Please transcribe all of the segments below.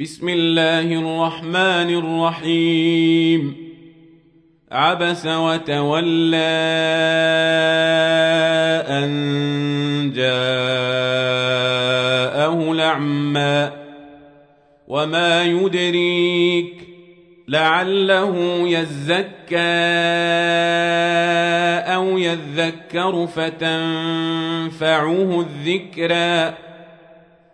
بسم الله الرحمن الرحيم. عبس وتولى أن جاءه الأعمى. وما يدريك لعله يزكى أو يذكر فتنفعه الذكرى.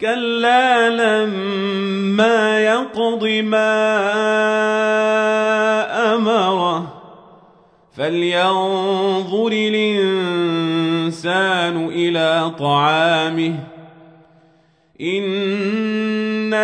كلا لما يقض ما امره فلينظر الانسان إلى طعامه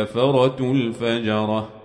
الكفرة الفجرة